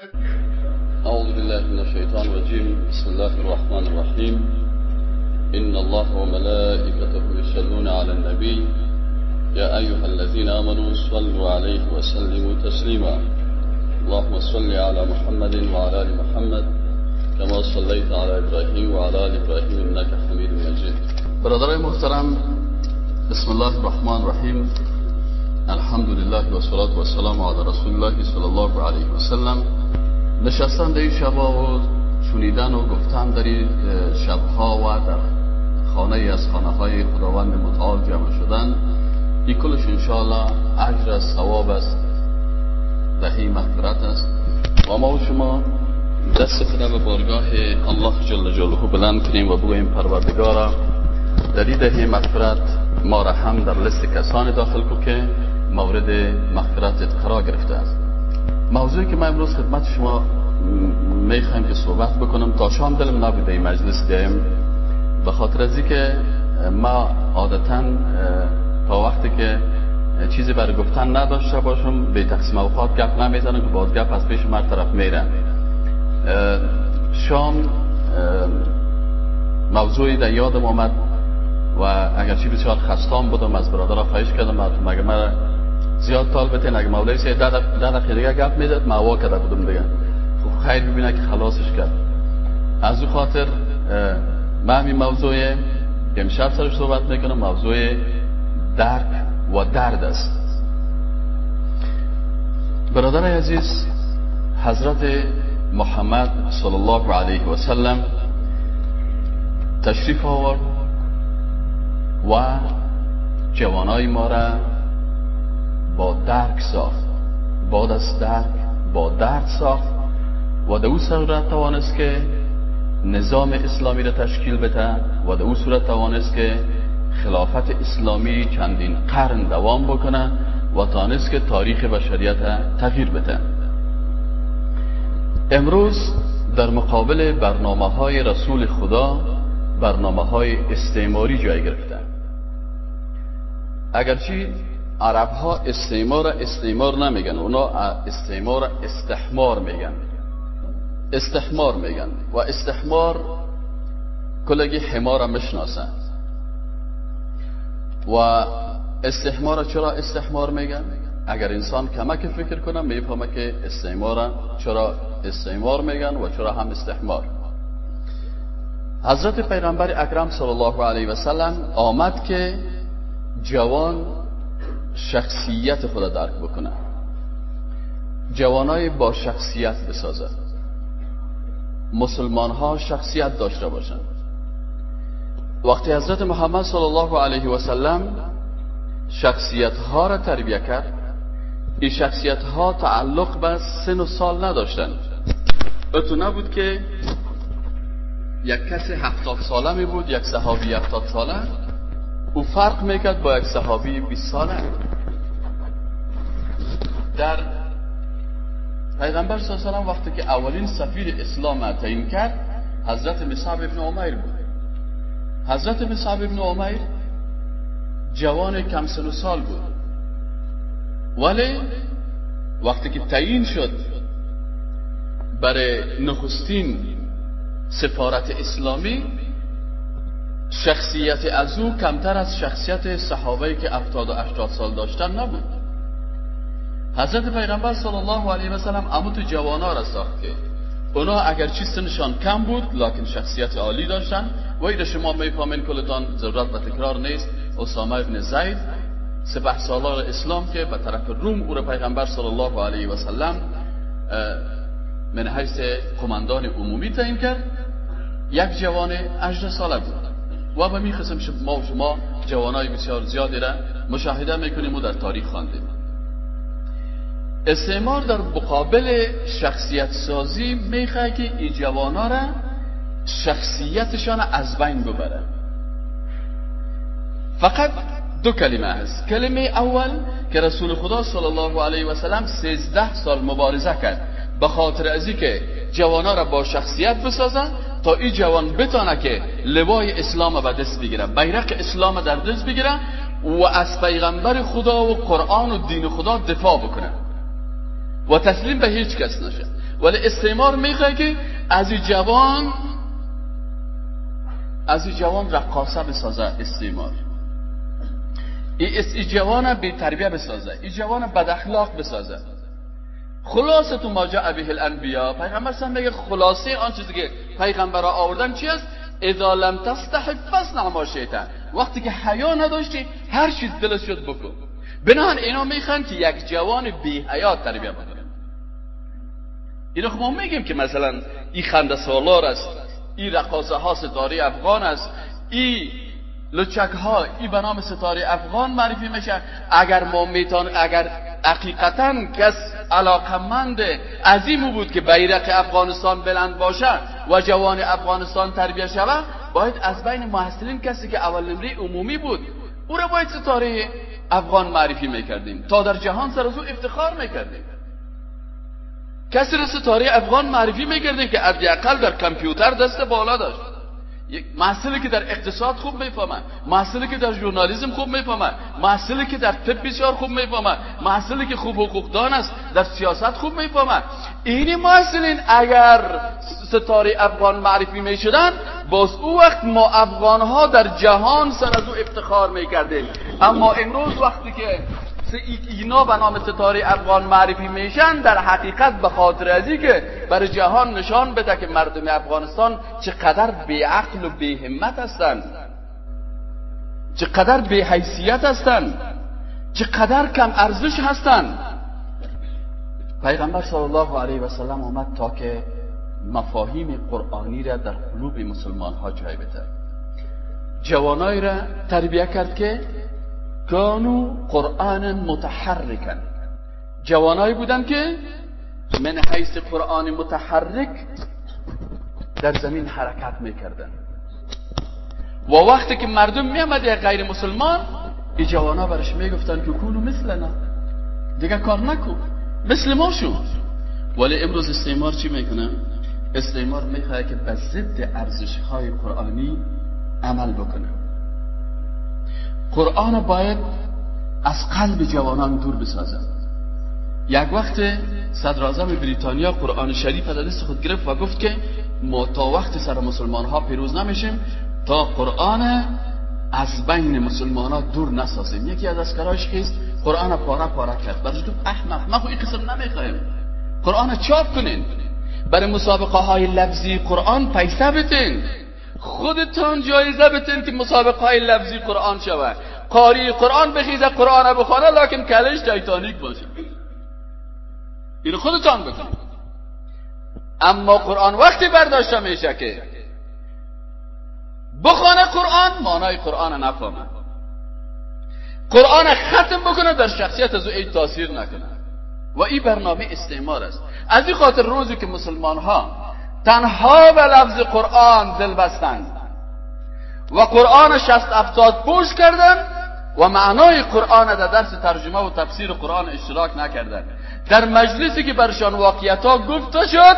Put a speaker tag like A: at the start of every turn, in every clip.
A: أعوذ بالله من الشيطان الرجيم. بسم الله الرحمن الرحيم. إن الله وملائكته يصلون على النبي. يا أيها الذين آمنوا صلوا عليه وسلموا تسليما. اللهم صل على محمد وعلى آل محمد كما صليت على إبراهيم وعلى آل إبراهيم إنك حميد مجيد. برادرای محترم بسم الله الرحمن الرحيم. الحمد لله والصلاة والسلام على رسول الله صلى الله عليه وسلم. نشستن در این شبها و شنیدن و گفتن در این شبها و در خانه از خانه های خداوند متعال جمع شدن. این کلش انشاءالله عجر است ثواب است دهی مغفرت است. و ما و شما دست خدا به بارگاه الله جل جلاله بلند کنیم و بگوییم پروردگارا در این دهی مغفرت ما را هم در لست کسانی داخل کو که مورد مغفرتت قرار گرفته است. موضوعی که ما امروز خدمت شما می‌خوایم که صحبت بکنم تا شام دلم نبود این مجلس دیم به خاطر از که ما عادتا تا وقتی که چیزی برای گفتن نداشته باشم به تقسیم اوقات گپ نمی‌زنم که باز گپ از پیش من طرف میره شام موضوعی در یادم آمد و اگرچه بسیار خستان بودم از برادرها خواهش کردم مگه من زیاد طال بتین اگه مولوی سی ده دقیقه دیگه گپ می‌داد معوا کرده بودم دیگه. خب خیر ببینه که خلاصش کرد. از او خاطر من همین موضوع امشب سرش صحبت می‌کنم. موضوع درک و درد است. برادر عزیز حضرت محمد صلی الله علیه و سلم تشریف آورد و جوانای ما را با درک ساخت. بعد از درک با درد ساخت و در او صورت توانست که نظام اسلامی را تشکیل بده و در او صورت توانست که خلافت اسلامی چندین قرن دوام بکنه و تانست که تاریخ بشریت تغییر بده. امروز در مقابل برنامه های رسول خدا برنامه های استعماری جای گرفته. اگرچه عرب ها استعمار استعمار نمیگن اونا استعمار استحمار میگن. استحمار میگن. و استحمار کلگی حمار می‌شناسن و استحمار چرا استحمار میگن؟ اگر انسان کمک فکر کنه می‌فهمه که استعمار چرا استعمار میگن و چرا هم استحمار. حضرت پیغمبر اکرم صلی الله علیه و سلم آمد که جوان شخصیت خود درک بکنه. جوانای با شخصیت بسازه. مسلمان ها شخصیت داشته باشند. وقتی حضرت محمد صلی الله علیه و سلم شخصیت ها را تربیه کرد این شخصیت ها تعلق به سن و سال نداشتند. اتو نبود که یک کسی هفتاد ساله می بود یک صحابی هفتاد ساله او فرق می‌کرد با یک صحابی 20 ساله. در پیغمبر صلی الله علیه وقتی که اولین سفیر اسلام تعیین کرد حضرت مصعب ابن عمیر بود. حضرت مصعب ابن عمیر جوان کم سن و سال بود. ولی وقتی که تعیین شد برای نخستین سفارت اسلامی شخصیت از او کمتر از شخصیت صحابه که افتاد و اشتاد سال داشتن نبود. حضرت پیغمبر صلی الله علیه و سلم تو جوانا را ساخت که اونا اگر چی سنشان کم بود لکن شخصیت عالی داشتن. و ایده شما می‌فهمین کلتان ضرورت و تکرار نیست. اسامه ابن زید سپه سالار اسلام که به طرف روم او را پیغمبر صلی الله علیه و سلم من حیث قماندان عمومی تعیین کرد. یک جوان 18 ساله بود. و به می قسم ما و شما جوانای بسیار زیادی را مشاهده می‌کنیم و در تاریخ خواندیم. استعمار در مقابل شخصیت سازی می‌خواه که این جوانا را شخصیتشان از بین ببره. فقط دو کلمه هست. کلمه اول که رسول خدا صلی الله علیه و سلم 13 سال مبارزه کرد. به خاطر ازی که جوانا را با شخصیت بسازن تا این جوان بتانه که لوای اسلام به دست بگیره. بیرق اسلام در دست بگیره و از پیغمبر خدا و قرآن و دین خدا دفاع بکنه. و تسلیم به هیچ کس نشه. ولی استعمار می‌خواد که از این جوان از این جوان رقاصه بسازه استعمار. این جوان به تربیه بسازه. این جوان بد اخلاق بسازه. خلاصه تو ما جاء به الانبیا پیغمبر سم میگه خلاصه آن چیزی که پیغمبر آوردن چی است؟ اذا لم تستحب فصنع ما شیطان وقتی که حیا نداشتی هر چیز دلت شد بکن. بنان اینا می‌خوان که یک جوان بی حیات تربیه بکنه اینا خب ما میگیم که مثلا این خنده سالار است این رقاصه ها ستاره افغان است این لچک ها این به نام ستاره افغان معرفی میشه. اگر ما میتان اگر حقیقتا کس علاقمند عظیم بود که بیرق افغانستان بلند باشه و جوان افغانستان تربیه شود باید از بین محصلین کسی که اول نمره عمومی بود او را باید ستاره افغان معرفی می‌کردیم. تا در جهان سر از او افتخار می‌کردیم. کسی را ستاره افغان معرفی می‌کردیم که اقل در کامپیوتر دست بالا داشت. یک محصلی که در اقتصاد خوب می‌فهمه محصلی که در ژورنالیسم خوب می‌فهمه محصلی که در طب بسیار خوب می‌فهمه محصلی که خوب حقوقدان است در سیاست خوب می‌فهمه این محصلین اگر ستاره افغان معرفی می‌شدن باز او وقت ما افغان ها در جهان سر از او افتخار می‌کردیم. اما امروز وقتی که اینا به نام ستاره افغان معرفی میشن در حقیقت به خاطر ازی که برای جهان نشان بده که مردم افغانستان چقدر بی عقل و بی همت هستند. چقدر بی حیثیت هستند. چقدر کم ارزش هستند. پیغمبر صلی الله علیه و سلم آمد تا که مفاهیم قرآنی را در قلوب مسلمان ها جای بده. جوانای را تربیه کرد که کانو قرآن متحرکن جوانایی بودن که من حیث قرآن متحرک در زمین حرکت می‌کردن. و وقتی که مردم میامد یک غیر مسلمان این جوانا برش می‌گفتن که کونو مثلنا دیگه کار نکن. مثل ما شو. ولی امروز استعمار چی می‌کنه استعمار می‌خواه که به ضد ارزش های قرآنی عمل بکنه. قرآن باید از قلب جوانان دور بسازد. یک وقت صدر بریتانیا قرآن شریف از دست خود گرفت و گفت که ما تا وقت سر مسلمان ها پیروز نمیشیم تا قرآن از بین مسلمان ها دور نسازیم. یکی از اسکراش خیست قرآن پاره پاره کرد. برش گفت احمق ما این قسم نمی‌خوایم. قرآن چاپ کنین. برای مسابقه های لفظی قرآن پیسه بتین خودتان جایزه بتین که مسابقه های لفظی قرآن شود. قاری قرآن بخیزه قرآن بخوانه لکن کلش تایتانیک باشه. این خودتان بکنید اما قرآن وقتی برداشته میشه که بخوانه قرآن مانای قرآن نفهمه. قرآن ختم بکنه در شخصیت از او تاثیر نکنه. و این برنامه استعمار است. از این خاطر روزی که مسلمان ها تنها به لفظ قرآن دل بستند. و قرآن شست افتاد پوش کردن و معنای قرآن در درس ترجمه و تفسیر قرآن اشتراک نکردن. در مجلسی که برشان واقعیت ها گفته شد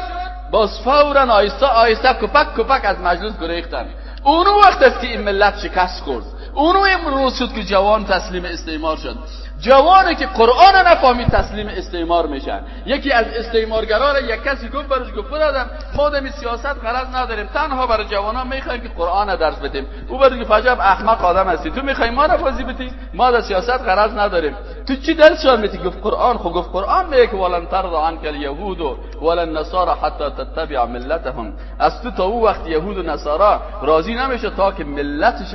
A: باز فورا آیسته آیسته کپک کپک از مجلس گریختن. اونو وقت است که این ملت شکست کرد اونو امروز شد که جوان تسلیم استعمار شد. جوانی که قرآن نفهمید تسلیم استعمار میشن. یکی از استعمارگرا یک کسی گفت برش گفت دادم ما سیاست غرض نداریم. تنها برای جوانان می‌خوایم که قرآن درس بدیم. او برای گفت عجب احمق آدم هستی. تو می‌خوای ما را بازی بدی؟ ما در سیاست غرض نداریم. تو چی درس شان میتی گفت قرآن خب گفت قرآن میگه که ولن ترضى عنك اليهود ولا النصارى حتى تتبع ملتهم. از تو تا وقت یهود و نصارا راضی نمیشه تا که ملتش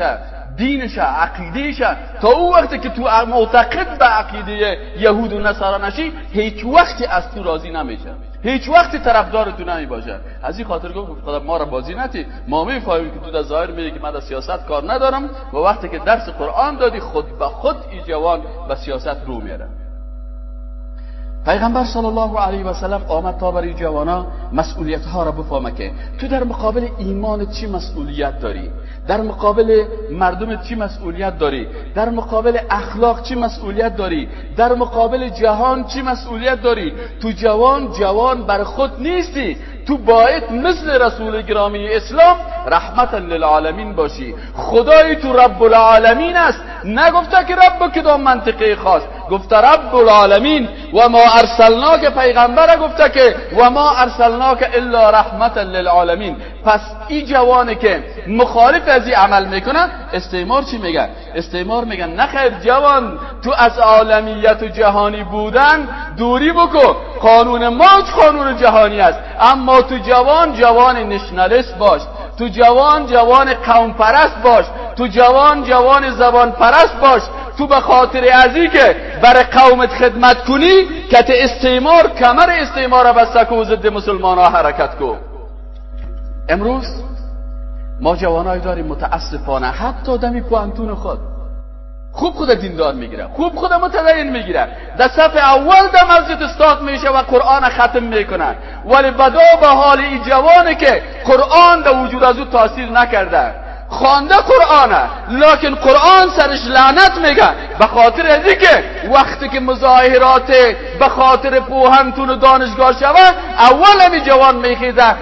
A: دینش عقیدهش تا او وقتی که تو معتقد به عقیده یهود و نصارا نشی هیچ وقتی از تو راضی نمیشه. هیچ وقتی طرفدار تو نمی باشه از این خاطر گفت خدا ما را بازی نتی. ما می‌فهمیم که تو در ظاهر میگی که من در سیاست کار ندارم. و وقتی که درس قرآن دادی خود به خود ای جوان به سیاست رو میره پیغمبر صلی الله علیه و سلم آمد تا برای جوانا مسئولیت ها را بفهمه که تو در مقابل ایمان چی مسئولیت داری؟ در مقابل مردم چی مسئولیت داری؟ در مقابل اخلاق چی مسئولیت داری؟ در مقابل جهان چی مسئولیت داری؟ تو جوان جوان بر خود نیستی. تو باید مثل رسول گرامی اسلام رحمتا للعالمین باشی. خدای تو رب العالمین است. نگفته که رب کدام منطقه خاص. گفته رب العالمین و ما ارسلناک پیغمبر گفته که و ما ارسلناک الا رحمت للعالمین. پس این جوانی که مخالف از این عمل می‌کنه استعمار چی میگه؟ استعمار میگن نخیر جوان تو از عالمیت و جهانی بودن دوری بکن. قانون ما قانون جهانی است. اما تو جوان جوان نشنالیست باش. تو جوان جوان قوم پرست باش. تو جوان جوان زبان پرست باش. تو به خاطر ازی که برای قومت خدمت کنی که استعمار کمر استعمار بسته که ضد مسلمان ها حرکت کن. امروز ما جوانای داریم متاسفانه. حتی دمی پوانتون خود. خوب خود دیندار می‌گیره خوب خود متدین می‌گیره. در صف اول در مسجد استاد میشه و قرآن ختم می‌کنه. ولی بدا به حال این جوانه که قرآن در وجود از او تاثیر نکرده. خوانده قرآنه لکن قرآن سرش لعنت میگه. به خاطر ازی که وقتی که مظاهرات به خاطر پوهنتون و دانشگاه شوه اول همی جوان میخیزه.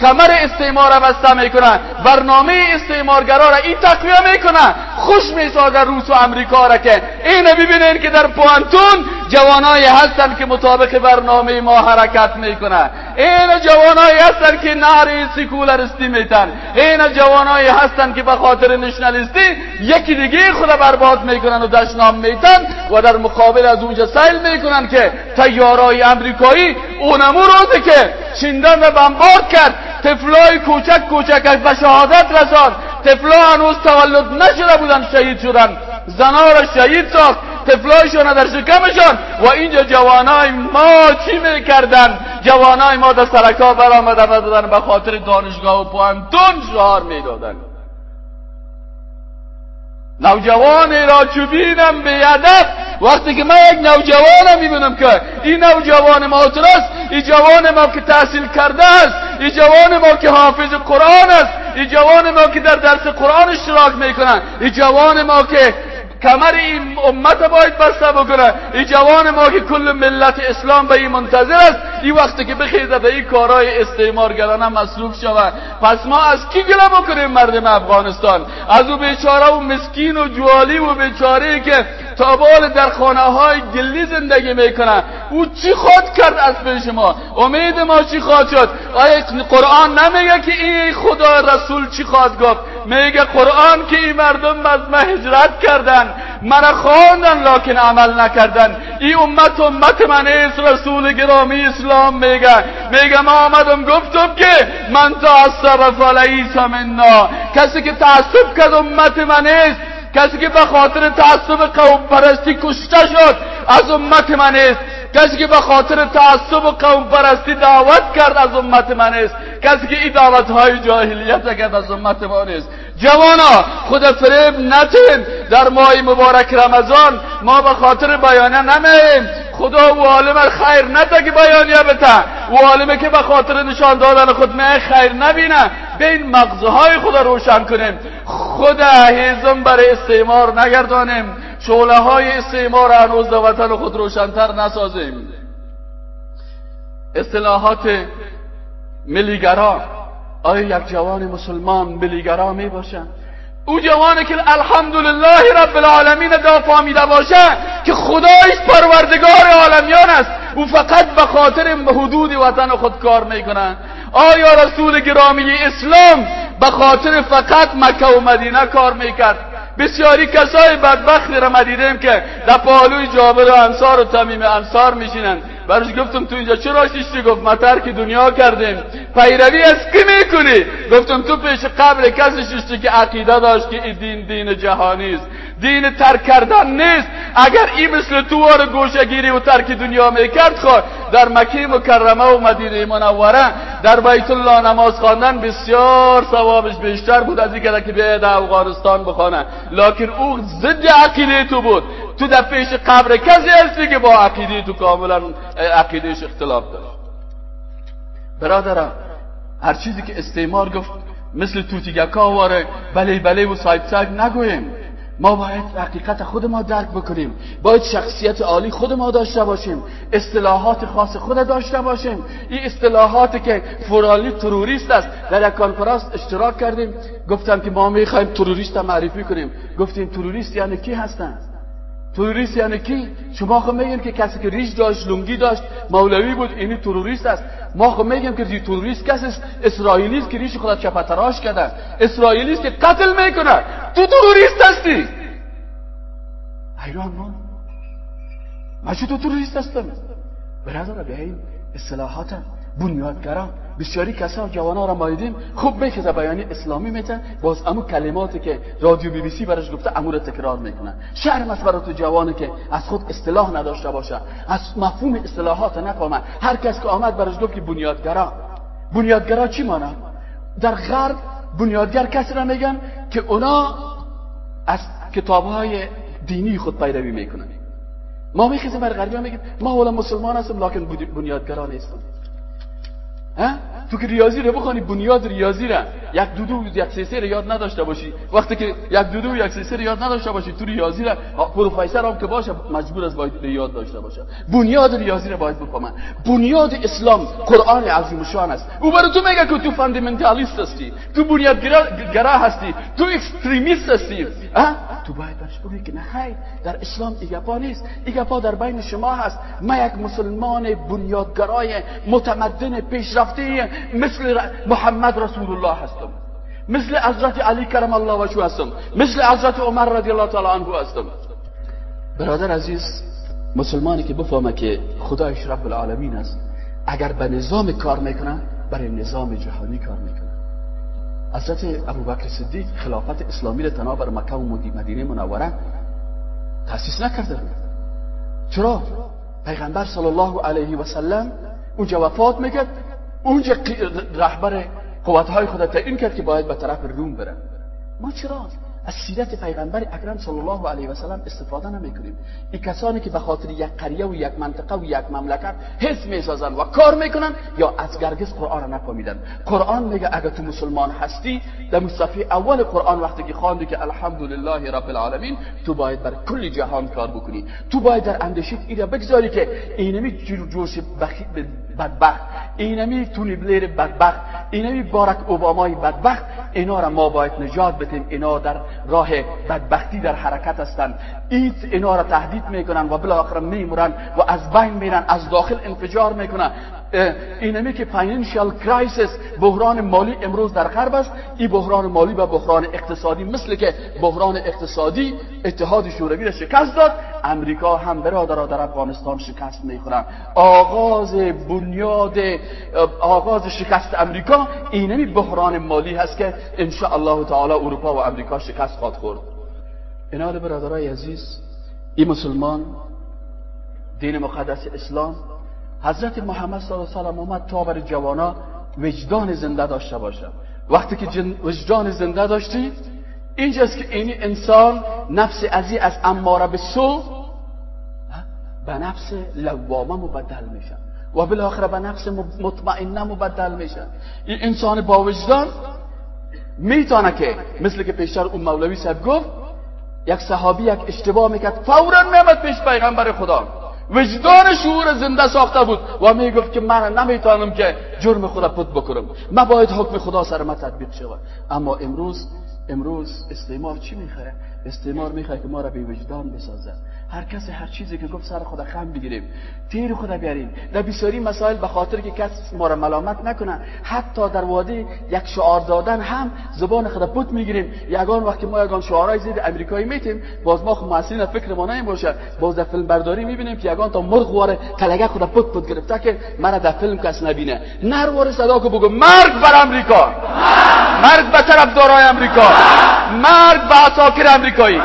A: کمر استعمار را بسته می‌کنن. برنامه استعمارگرا را این تقویه می‌کنن. خوش می‌سازه روس و امریکا را که. این ببینین که در پوانتون جوانایی هستن که مطابق برنامه ما حرکت می‌کنن. این جوانایی هستن که ناری سیکولرستی میتن. این جوانایی هستن که به خاطر نشنالیستی یکی دیگه خود برباد می‌کنن و دشنام میتن و در مقابل از اونجا سیل می‌کنن که تیارای امریکایی اونمو روزی که چندن و بمبارد کرد. تفلای کوچک کوچک به شهادت رسان تفلا هنوز تولد نشده بودن شهید شدن. زنا را شهید ساخت. تفلایشون در شکمشان و اینجا جوانای ما چی می‌کردن؟ جوانای ما در سرکا برآمده بدن به خاطر دانشگاه و پوانتون شعار می‌دادن. نوجوانی را چوبینم به ادب وقتی که من یک نوجوانم می‌بینم که این نوجوان ما است این جوان ما که تحصیل کرده است این جوان ما که حافظ قرآن است این جوان ما که در درس قرآن اشتراک می‌کنن این جوان ما که کمر این امت باید بسته بکنه. این جوان ما که کل ملت اسلام به این منتظر است این وقتی که بخیزه به این کارهای استعمارگرانه مصروف شود. پس ما از کی گله بکنیم مردم افغانستان؟ از او بیچاره و مسکین و جوالی و بیچاره که تابال در خانه های گلی زندگی می‌کنه. او چی خود کرد از پیش ما؟ امید ما چی خواهد شد؟ آیا قرآن نمیگه که این خدا رسول چی خواهد گفت؟ میگه قرآن که این مردم از ما هجرت کردن. من خواندن لکن عمل نکردن. این امت امت من است رسول گرامی اسلام میگه میگه. ما آمدم گفتم که من تعصب فلیس منا. کسی که تعصب کرد امت من است کسی که به خاطر تعصب قوم پرستی کشته شد از امت من است کسی که به خاطر تعصب و قوم پرستی دعوت کرد از امت من است کسی که این دعوت های جاهلیت کرد از امت ما است جوانا خود فریب نتین. در ماه مبارک رمضان ما به خاطر بیانه نمیم خدا و عالم خیر نده که بیانیه بته و عالمه که به خاطر نشان دادن خود نه خیر نبینه. به این مغزهای خدا روشن کنیم. خدا هیزم برای استعمار نگردانیم. شعله های استعمار هنوز وطن خود روشنتر نسازیم. اصطلاحات ملیگرا آیا یک جوان مسلمان ملیگرا می باشن او جوانی که الحمدلله رب العالمین دا فامیده باشه که خدایش پروردگار عالمیان است. او فقط به خاطر حدود وطن خود کار می‌کنن آیا رسول گرامی اسلام به خاطر فقط مکه و مدینه کار می‌کرد؟ بسیاری کسای بدبختی را مدیدیم که در پالوی جابر و انصار و تمیم انصار میشینن برش گفتم تو اینجا چرا شیشتی؟ گفت ما ترک دنیا کردیم. پیروی از کی می‌کنی؟ گفتم تو پیش قبل کسی شیشتی که عقیده داشت که این دین دین جهانی است. دین ترک کردن نیست. اگر این مثل تو وار گوشگیری و ترک دنیا می‌کرد خود خب، در مکه مکرمه و مدینه منوره در بیت الله نماز خواندن بسیار ثوابش بیشتر بود از اینکه که بیاید افغانستان بخوانه لکن او ضد عقیده تو بود. تو در پیش قبر کسی هستی که با عقیده تو کاملا عقیدهش اختلاف داشت. برادرم هر چیزی که استعمار گفت مثل توتیگکا واره بله بله و سایب سایب نگویم ما باید حقیقت خود ما درک بکنیم. باید شخصیت عالی خود ما داشته باشیم. اصطلاحات خاص خود داشته باشیم. این اصطلاحاتی که فورالی تروریست است. در یک کنفرانس اشتراک کردیم. گفتم که ما می‌خوایم تروریست معرفی کنیم. گفتیم تروریست یعنی کی هستن تروریست یعنی کی شما خب میگین که کسی که ریش داشت لنگی داشت مولوی بود اینی تروریست است ما خب میگیم که تروریست کسی است اسرائیلی است که ریش خدا چپتراش کرده اسرائیلی است که قتل می‌کنه تو تروریست هستی حیران ما من تو تروریست هستم برادر بیاییم اصلاحات بنیادگرا بسیاری کسا جوانا را مایدیم خوب میخزه بیانی اسلامی میتن باز امو کلماتی که رادیو بی بی سی برش گفته امو را تکرار می‌کنن شرم است برای تو جوانی که از خود اصلاح نداشته باشه از مفهوم اصلاحات نفهمه. هر کس که آمد برش گفت که بنیادگرا. بنیادگرا چی مانا؟ در غرب بنیادگر کسی را میگن که اونا از کتاب های دینی خود پیروی می‌کنن. ما میخیزیم بر غربی ها میگیم ما اولا مسلمان هستم لکن بنیادگرا نیستم تو که ریاضی رو بخوانی بنیاد ریاضی را. یک دو دو یک سه سه رو یاد نداشته باشی. وقتی که یک دو دو یک سه سه رو یاد نداشته باشی تو ریاضی را پروفسور هم که باشه مجبور است باید یاد داشته باشه. بنیاد ریاضی را باید بفهمن بنیاد اسلام قرآن عظیم شان است. او برای تو میگه که تو fundamentalist هستی تو بنیادگرا هستی تو extremist هستی. تو باید برش بگی که نه خیر در اسلام ایگپا نیست. ایگپا در بین شما هست. من یک مسلمان بنیادگرای متمدن پیشرفته مثل محمد رسول الله هستم. مثل حضرت علی کرم الله وجهه هستم. مثل حضرت عمر رضی الله تعالی عنه هستم. برادر عزیز مسلمانی که بفهمه که خدایش رب العالمین است اگر به نظام کار می‌کنه برای نظام جهانی کار می‌کنه حضرت ابوبکر صدیق خلافت اسلامی را تنها بر مکه و مدینه منوره تاسیس نکرده بود. چرا؟ پیغمبر صلی الله علیه و سلم اونجا وفات می‌کرد. اونجا رهبر قوتهای خود تعیین کرد که باید به طرف روم بره. ما چرا؟ از سیرت پیغمبر اکرم صلی الله علیه و سلم استفاده نمی‌کنیم. این کسانی که به خاطر یک قریه و یک منطقه و یک مملکت حس می‌سازن و کار می‌کنن یا از گرگز قرآن را نفهمیدن قرآن میگه اگر تو مسلمان هستی در مصطفی اول قرآن وقتی که خواندی که الحمدلله رب العالمین تو باید بر کل جهان کار بکنی. تو باید در اندشید اینا بگذاری که اینمی جوش بدبخت. اینمی تونی بلیر بدبخت. اینمی بارک اوبامای بدبخت. اینا را ما باید نجات بدیم. اینا در راه بدبختی در حرکت هستند. ایت اینا را تهدید می‌کنن و بالاخره میمورن و از بین میرن از داخل انفجار می‌کنن. اینمی که financial crisis بحران مالی امروز در غرب است. این بحران مالی و بحران اقتصادی مثل که بحران اقتصادی اتحاد شوروی را شکست داد امریکا هم برادرها در افغانستان شکست می‌خورن. آغاز بنیاد آغاز شکست امریکا اینمی بحران مالی هست که ان الله تعالی اروپا و امریکا شکست خواهد خورد. اینال برادرای عزیز این مسلمان دین مقدس اسلام حضرت محمد صلی الله علیه و سلم اومد تا بر جوانا وجدان زنده داشته باشه. وقتی که وجدان زنده داشتی اینجاست که این انسان نفس ازی از اماره به سو به نفس لوامه مبدل میشه. و بالاخره به نفس مطمئنه مبدل میشه. این انسان با وجدان می‌تونه که مثل که پیشتر اون مولوی صاحب گفت یک صحابی یک اشتباه می‌کرد فورا میمد پیش پیغمبر خدا. وجدان شعور زنده ساخته بود و می‌گفت که من نمی‌تونم که جرم خدا پت بکنم. من باید حکم خدا سر من تطبیق شود. اما امروز امروز استعمار چی می‌خواه استعمار می‌خواه که ما را به وجدان بسازه هر کسی هر چیزی که گفت سر خدا خم بگیریم تیر خدا بیاریم. در بسیاری مسائل به خاطر که کس ما را ملامت نکنه حتی در وادی یک شعار دادن هم زبان خدا پوت می‌گیریم. یگان وقتی ما یگان شعارهای زید امریکایی میتیم باز ما خب فکر ما نمی باشه. باز در فیلم برداری می‌بینیم که یگان تا مرغ واره کلگه خدا پوت پوت گرفته که مرا در فیلم کس نبینه. نروار صدا که بگو مرگ بر امریکا! مرگ به طرف دارای امریکا. مرگ به اساکر امریکایی.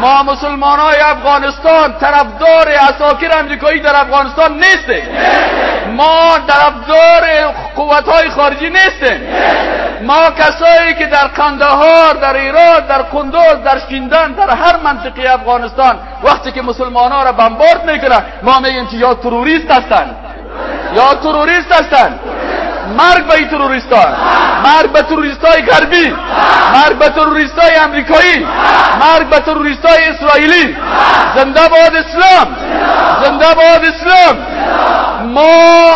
A: ما مسلمان های افغانستان طرفدار اساکر امریکایی در افغانستان نیستیم. ما طرفدار قوت های خارجی نیستیم. ما کسایی که در قندهار در ایران در قندوز در شیندن در هر منطقه افغانستان وقتی که مسلمان ها را بمبارد می‌کنن ما میگیم که یا تروریست هستند یا تروریست هستند مرگ به این تروریستان مرگ به تروریستای غربی. مرگ به تروریستای امریکایی. مرگ به تروریستای اسرائیلی. زنده باد اسلام. زنده باد اسلام. ما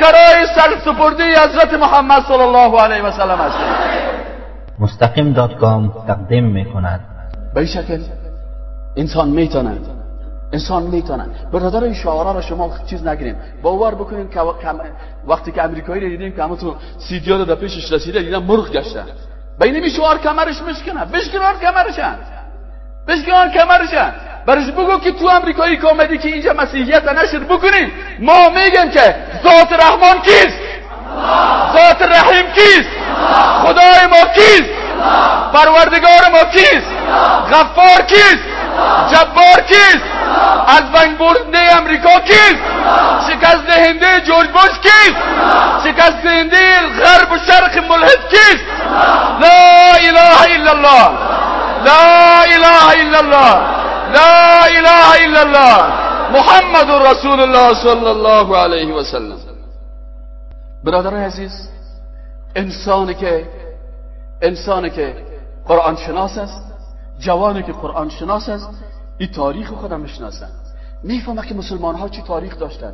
A: کرای سر سپرده حضرت محمد صلی الله علیه و سلم هستیم.
B: مستقیم دات کام تقدیم می کند
A: به شکل انسان می‌تونه انسان می‌تونه برادر این شعارا رو شما چیز نگیریم. باور بکنیم که وقتی که امریکایی رو دیدیم که همتون سیدیا در پیشش رسیده دیدن مرغ گشته. بین شعار کمرش میشکنه بشکنار کمرشن. بشکنار کمرشن. برش بگو که تو امریکایی که آمدی که اینجا مسیحیت نشر بکنیم ما میگیم که ذات رحمان کیست؟ ذات رحیم کیست؟ خدای ما کیست؟ پروردگار ما کیست؟ غفار کیست؟ جبار کیست؟ از بنگ برده امریکا کیست؟ شکست دهنده جورج بوش کیست؟ شکست دهنده غرب و شرق ملحد کیست؟ لا اله الا الله. لا اله الا الله. لا اله الا الله. محمد رسول الله صلی الله علیه و سلم. برادران عزیز انسانی که انسانی که قرآن شناس است جوانی که قرآن شناس است این تاریخ خودم می‌شناسن می‌فهمه که مسلمان ها چی تاریخ داشتن.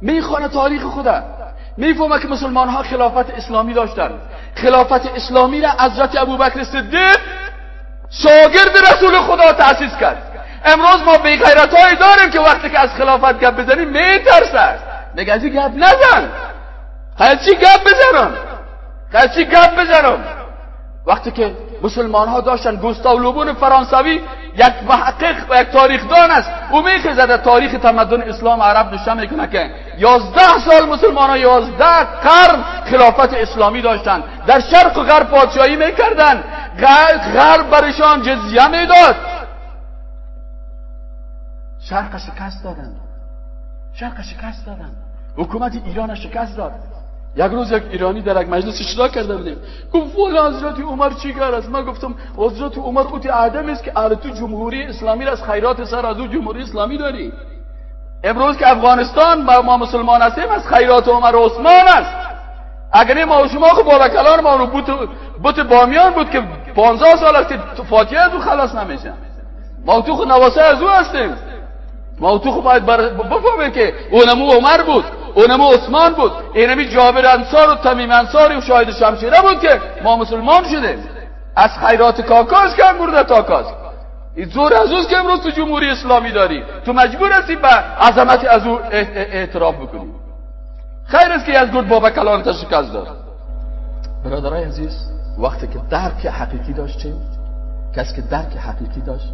A: می‌خوانه تاریخ خودم. می‌فهمه که مسلمان ها خلافت اسلامی داشتن. خلافت اسلامی را حضرت ابوبکر صدیق شاگرد رسول خدا تأسیس کرد. امروز ما بیغیرت هایی داریم که وقتی که از خلافت گپ بزنیم میترسن. میگه از گپ نزن. چی گپ بزنم. چی گپ بزنم. وقتی که مسلمان ها داشتن گوستاو لوبون فرانسوی یک محقق و یک تاریخدان است. او میخیزد تاریخ تمدن اسلام عرب نشان می‌کنه که یازده سال مسلمان ها یازده قرن خلافت اسلامی داشتن در شرق و غرب پادشاهی می‌کردن غرب برشان جزیه می‌داد. شرق شکست دادن شرق شکست دادن حکومت ایران شکست داد. یک روز یک ایرانی در یک مجلس اشتراک کرده بودیم؟ گفت والا حضرت عمر چی است؟ ما گفتم حضرت عمر اوت عدم است که تو جمهوری اسلامی از خیرات سر از جمهوری اسلامی داری. امروز که افغانستان با ما مسلمان هستیم از خیرات عمر و عثمان است. اگر ما شما خب بابکلان ما رو بوت, بوت بامیان بود که 15 سال است فاتحه او خلاص نمیشه. ما تو خود نواسه از او هستیم. ما تو خب باید بفهمیم که اونمو عمر بود. اونمو عثمان بود. اینمی جابر انصار و تمیم انصاری و شاهد شمشیره بود که ما مسلمان شدیم. از خیرات کاکاز کم برده تاکاز این زور از اوست که امروز تو جمهوری اسلامی داری. تو مجبور هستی به عظمت از او اعتراف بکنی. خیر است که از گرد بابا کلان شکست داد. برادرای عزیز وقتی که درک حقیقی داشتیم کسی که درک حقیقی داشت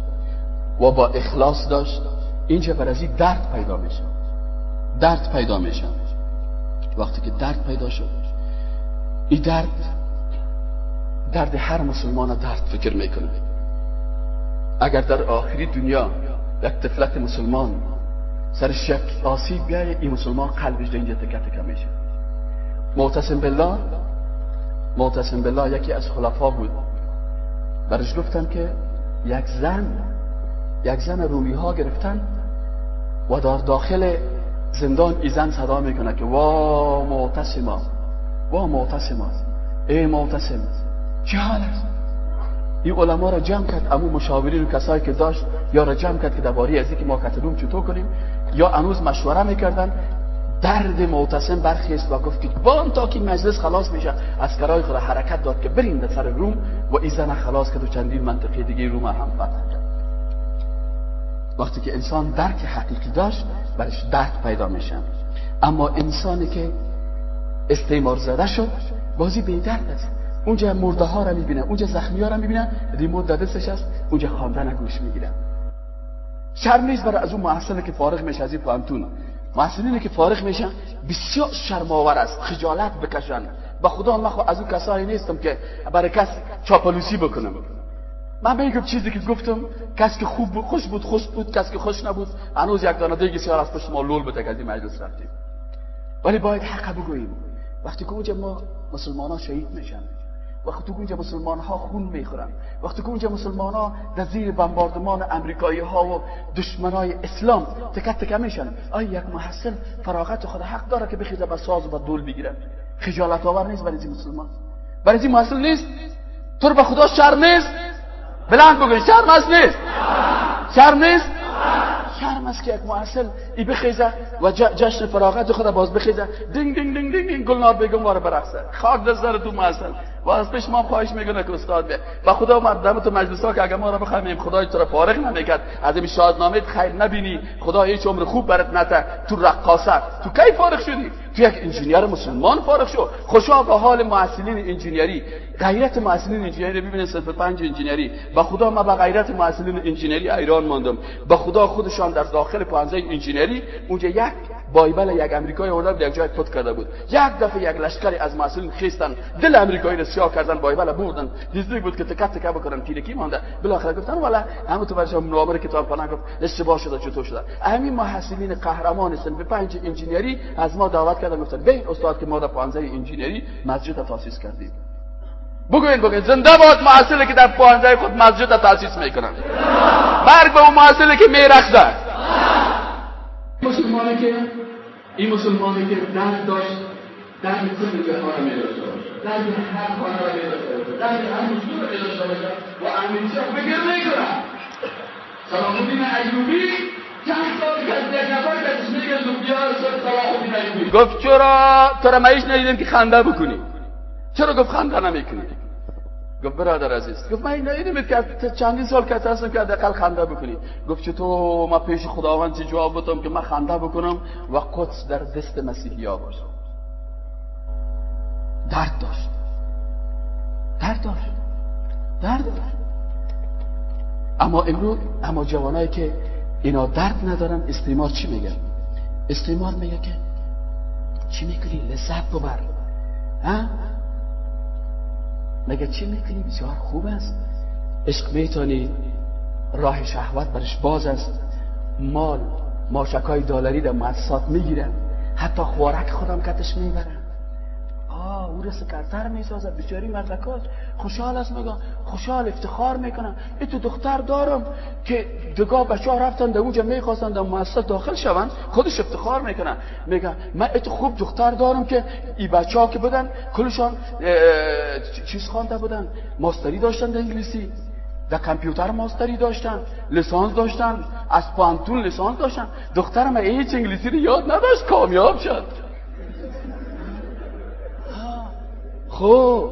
A: و با اخلاص داشت اینجا بر از درد پیدا میشه درد پیدا میشه وقتی که درد پیدا شد این درد درد هر مسلمان درد فکر می‌کنه. اگر در آخری دنیا یک طفلت مسلمان سر شک آسیب بیایه این مسلمان قلبش در اینجا تکه تکه میشه. معتصم بالله معتصم بالله یکی از خلفا بود. برش گفتن که یک زن یک زن رومی ها گرفتن و در داخل زندان ایزن صدا می‌کنه که وا معتصما وا معتصما ای معتصم چه حال است. این علما را جمع کرد امو مشاورین و کسایی که داشت یا را جمع کرد که درباره از که ما کتلوم چطور کنیم یا انوز مشوره می‌کردن درد معتصم برخیست و گفت که بان تا که مجلس خلاص میشه از کرای خود حرکت داد که بریم در سر روم و ایزن خلاص کرد و چندین منطقه دیگه روم هم فتح. وقتی که انسان درک حقیقی داشت برش درد پیدا میشن اما انسانی که استعمار زده شد بازی به درد است. اونجا مرده ها را می‌بینه اونجا زخمی ها را می‌بینه ریموت در دستش است اونجا خواندن گوش می‌گیرن شرم نیست برای از اون محسنه که فارغ میشه از این پانتون. محسنینه که فارغ میشن بسیار شرماور است. خجالت بکشن. به خدا من از اون کسایی نیستم که برای کس چاپلوسی بکنم. من میگم چیزی که گفتم کسی که خوب بود خوش بود خوش بود کسی که خوش نبود هنوز یک دانه دیگه سیار از پشت ما لول بده که از این مجلس رفتیم. ولی باید حق بگوییم. وقتی که اونجا ما مسلمان ها شهید میشن وقتی که اونجا مسلمان ها خون می‌خورن وقتی که اونجا مسلمان ها در زیر بمباردمان امریکایی ها و دشمنای اسلام تکت تکه میشن آیا یک محصل فراغت خود حق داره که بخیزه به ساز و دول بگیره؟ خجالت آور نیست برای مسلمان. برای محصل نیست. تو به خدا شرم نیست. بلند بگوی شرم است نیست شرم نیست شرم است که یک محصل ای بخیزه و جشن فراغت خود باز بخیزه. دینگ دینگ دینگ دینگ گلنار بگم واره برقصه. خاک در سر تو محسن و از پیش ما خواهش می‌کنه که استاد به با خدا مردم تو مجلس ها که اگر ما را بخوایم خدای تو را فارغ نمی‌کرد. از این شادنامه خیر نبینی. خدا هیچ عمر خوب برات نته. تو رقاصه. تو کی فارغ شدی؟ تو یک انجینیر مسلمان فارغ شو. خوشا به حال معسلین انجینیری. غیرت معسلین انجینیری ببینید صرف پنج انجینیری. با خدا ما با غیرت معسلین انجینیری ایران ماندم. با خدا خودشان در داخل پانزه انجینیری اونجا یک بایبل یک امریکایی اولاد یک جای پت کرده بود. یک دفعه یک لشکری از مسئولین خیستن دل امریکایی را سیاه کردن بایبل بردن. نزدیک بود که تکت تکه بکنن تیرکی مانده. بالاخره گفتن والا همون تو برشم نوامر کتاب فلان گفت اشتباه شده چطور شده؟ همین محصلین قهرمان هستن به پنج انجینیری از ما دعوت کردن گفتن به استاد که ما در پانزه انجینیری مسجد تاسیس کردیم بگوین بگوین. زنده باد محصلی که در پانزه خود مسجد تاسیس می‌کنن. مرگ به اون محصلی که میرخزه مسلمانی که این مسلمانی که درد داشت در کل جهان را میداشته در هر خانه را میداشته در هر مسلم را باشه و همیشه فکر می‌کنم سلام الدین ایوبی. چند سال که از یک نفر کسش میگه لوبیا صلاح الدین ایوبی. گفت چرا؟ تو را میش ندیدم که خنده بکنی. چرا گفت خنده نمی‌کنی؟ گفت برادر عزیز گفت من ندیدم که چندین سال که هستم که حداقل خنده بکنی. گفت چطور ما پیش خداوند چه جواب بدم که من خنده بکنم و قدس در دست مسیحی ها باشه درد داشت. درد داشت. درد داشت. اما امروز اما جوانایی که اینا درد ندارن استعمار چی میگن استعمار میگه که چی می‌کنی؟ لذت ببر. ها؟ مگه چی می‌کنی؟ بسیار خوب است. عشق می‌تونی راه شهوت برش باز است. مال ماشکای دلاری در مؤسسات می‌گیرن حتی خوارک خودم کتش می‌برن او رس سکرتر می‌سازد بسیاری مردکات خوشحال است میگن خوشحال افتخار می‌کنن ای تو دختر دارم که دگاه بچه ها رفتن در اونجا می‌خواستن در داخل شون خودش افتخار می‌کنن میگن من ای خوب دختر دارم که ای بچه ها که بودن کلشان چیز خوانده بودن. ماستری داشتن در انگلیسی. در کامپیوتر ماستری داشتن. لسانس داشتن. از پانتون لسانس داشتن. دخترم هیچ انگلیسی رو یاد نداشت کامیاب شد. خب.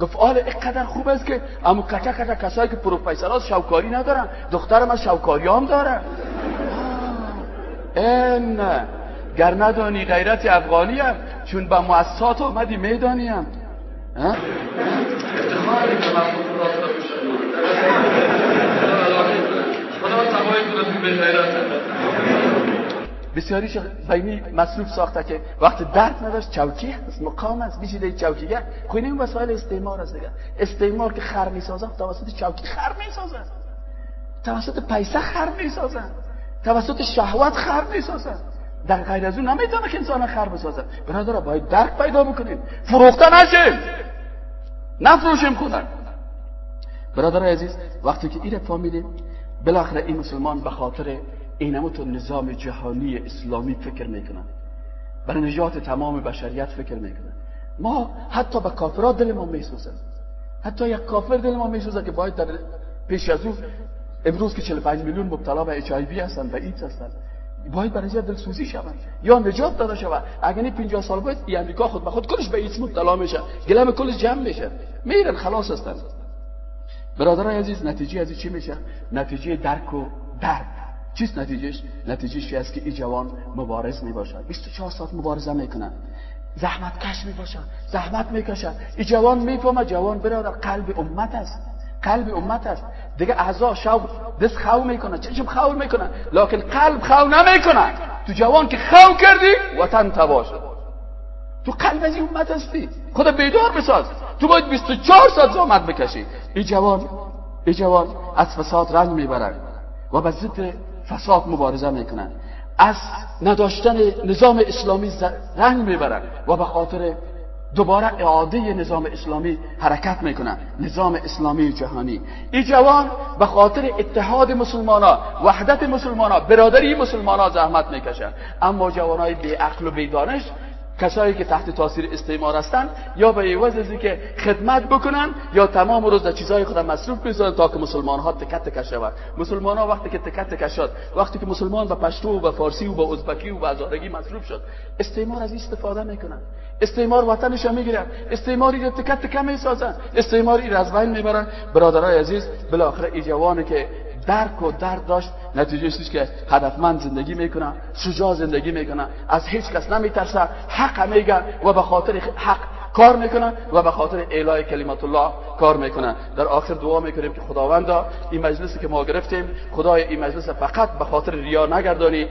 A: گفت آل اینقدر خوب است که امو کچه کچه کسایی که پروفیسرات شوکاری ندارن دخترم از شوکاری هم دارن این گر ندانی غیرت افغانی هم چون با مؤسسات آمدی میدانی هم بسیاریش بینی مصروف ساخته که وقت درد نداشت چوکی هست مقام است بیشیده چوکیگر خوینه این وسایل استعمار است دیگه. استعمار که خر می‌سازن توسط چوکی خر می‌سازن. توسط پیسه خر می‌سازن. توسط شهوت خر می‌سازن. در غیر از اون نمی‌تونه که انسان خر بسازن برادر باید درک پیدا بکنیم. فروخته نشیم. نفروشیم خودن برادر عزیز وقتی که این فهمیدیم بالاخره این مسلمان به خاطر اینمو تو نظام جهانی اسلامی فکر می‌کنن. برای نجات تمام بشریت فکر می‌کنن. ما حتی به کافرات دل ما میسوزن. حتی یک کافر دل ما میسوزه که باید در پیش از او امروز که 45 میلیون مبتلا به اچ هستن و ایدز هستن باید برای دل سوزی شود. یا نجات داده شود. اگر این 50 سال باید ای امریکا خود به خود کلش به ایدز مبتلا میشه. گلم کلش جمع میشه. میرن خلاص هستن. برادرای عزیز نتیجه از چی میشه؟ نتیجه درک و درد چیست نتیجهش؟ نتیجهش است که این جوان مبارز می باشد 24 ساعت مبارزه می‌کنن زحمت کش می باشد زحمت می‌کشد. این جوان می‌فهمه جوان برادر قلب امت است. قلب امت است. دیگه اعضا شوق دست خو می‌کنه. چشم خو می‌کنه. لکن قلب خو نمی‌کنه. تو جوان که خو کردی وطن تباش تو قلب از امت هستی. خود بیدار بساز. تو باید 24 ساعت زحمت بکشی. این جوان این جوان از فساد رنگ می‌برد و به ضد فساد مبارزه می‌کنن از نداشتن نظام اسلامی رنگ می‌برن و به خاطر دوباره اعاده نظام اسلامی حرکت می‌کنن نظام اسلامی جهانی. این جوان به خاطر اتحاد مسلمان ها وحدت مسلمان ها برادری مسلمان ها زحمت می‌کشن اما جوان های بی عقل و بی دانش کسایی که تحت تاثیر استعمار هستند یا به عوض از که خدمت بکنن یا تمام روز در چیزهای خود مصروف بسازن تا که مسلمان ها تکت تکت شود مسلمان ها وقتی که تکت تکت شد وقتی که مسلمان به پشتو و به فارسی و به ازبکی و به ازارگی مصروف شد استعمار از استفاده می‌کنن. استعمار وطنش می‌گیرن. استعماری رو تکت تکه می‌سازن. استعماری بین می‌برن. برادرای عزیز بالاخره ای جوانی که درک و درد داشت. نتیجه است که هدفمند زندگی می‌کنه شجاع زندگی می‌کنه. از هیچ کس نمیترسه. حق میگه و به خاطر حق کار می‌کنه و به خاطر اعلای کلمت الله کار می‌کنه. در آخر دعا می‌کنیم که خداوندا این مجلسی که ما گرفتیم خدای این مجلس فقط به خاطر ریا نگردانی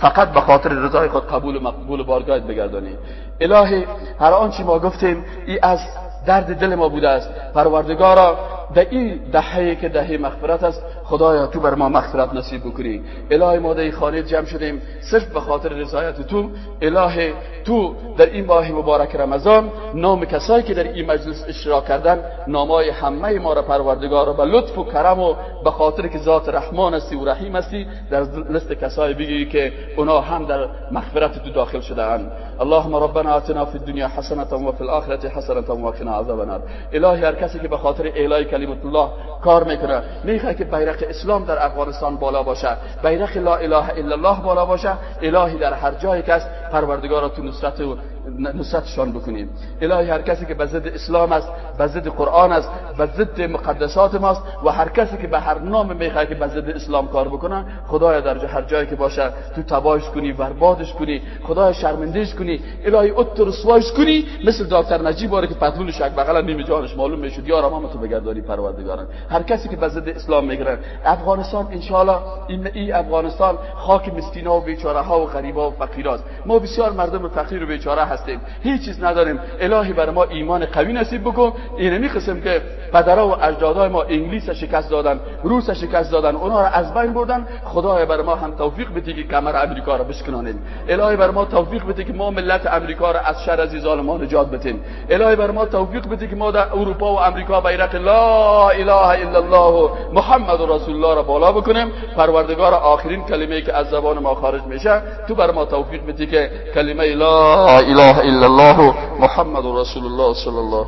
A: فقط به خاطر رضای خود قبول و مقبول بارگاهت بگردانی. الهی هر آنچه ما گفتیم ای از درد دل ما بوده است. پروردگارا در این دهه که دهه مغفرت است خدایا تو بر ما مغفرت نصیب بکنی. الهی ما در خانه جمع شدیم صرف به خاطر رضایت تو. الهی تو در این ماه مبارک رمضان نام کسایی که در این مجلس اشتراک کردن نامای همه ما را پروردگار به لطف و کرم و به خاطر که ذات رحمان هستی و رحیم هستی در لست کسایی بگی که اونا هم در مغفرت تو داخل شده اند اللهم ربنا آتنا فی الدنیا حسنه و فی الاخره حسنه و قنا عذاب النار. الهی هر کسی که به خاطر اعلای کلمت الله کار می‌کنه. می‌خواد که بیرق اسلام در افغانستان بالا باشه. بیرق لا اله الا الله بالا باشه. الهی در هر جایی که است. پروردگار تو نصرت و نصرتشان بکنیم. الهی هر کسی که به ضد اسلام است به ضد قرآن است به ضد مقدسات ماست و هر کسی که به هر نام می‌خواد که به ضد اسلام کار بکنه خدای در هر جایی که باشه تو تباهش کنی بربادش کنی خدای شرمندهش کنی. الهی ات رسوایش کنی مثل دکتر نجیب باره که پتلونش یک بغل نیمه جانش معلوم می‌شد یا رحم تو بگردانی پروردگاران. هر کسی که به ضد اسلام میگره افغانستان ان این ای افغانستان خاک مسکینا و بیچاره ها و غریبا و فقیراست ما بسیار مردم فقیر و بیچاره هستیم. هیچ چیز نداریم. الهی بر ما ایمان قوی نصیب بکن. اینمی قسم که پدرها و اجدادهای ما انگلیس شکست دادن روس شکست دادن اونا را از بین بردن. خدای بر ما هم توفیق بده که کمر امریکا را بشکنانیم. الهی بر ما توفیق بده که ما ملت امریکا را از شر از ظالمان نجات بدیم. الهی بر ما توفیق بده که ما در اروپا و امریکا بیرق لا اله الا الله محمد رسول الله را بالا بکنیم. پروردگار آخرین کلمه که از زبان ما خارج میشه تو بر ما توفیق بده که کلمه لا اله إلا الله محمد رسول الله صلی الله